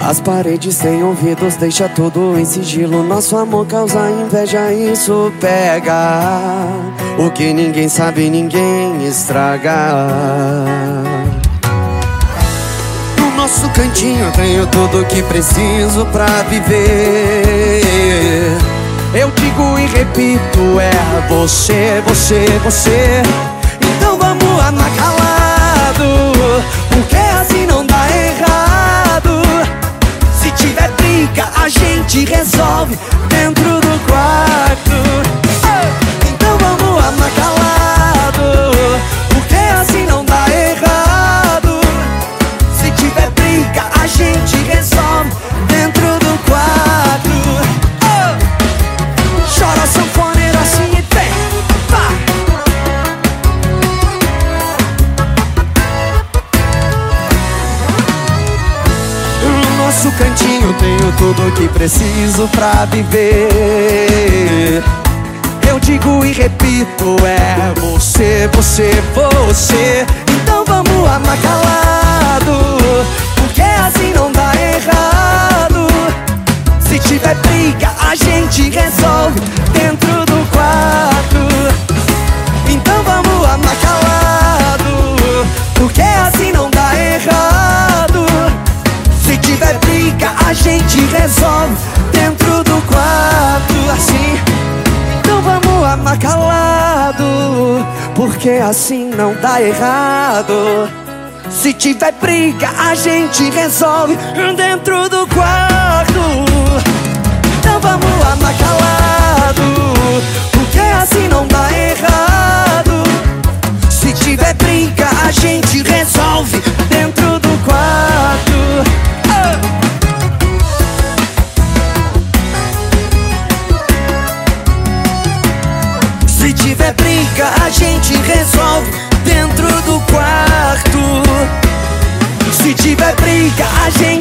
As paredes sem ouvidos, deixa tudo em sigilo. Nosso amor causa inveja, isso pega. O que ninguém sabe, ninguém estraga. No nosso cantinho tenho tudo que preciso pra viver. Eu digo e repito, é você, você, você. Então vamos amar calado, resolve dentro cantinho tenho tudo que preciso pra viver. Eu digo e repito, é você, você, você. Então vamos amar calado, porque assim não dá errado. Se tiver briga, a gente resolve resolve dentro do quarto. Assim, então vamos amar calado, porque assim não dá errado. Se tiver briga, a gente resolve dentro do quarto. Se tiver briga, a gente resolve dentro do quarto. Se tiver briga, a gente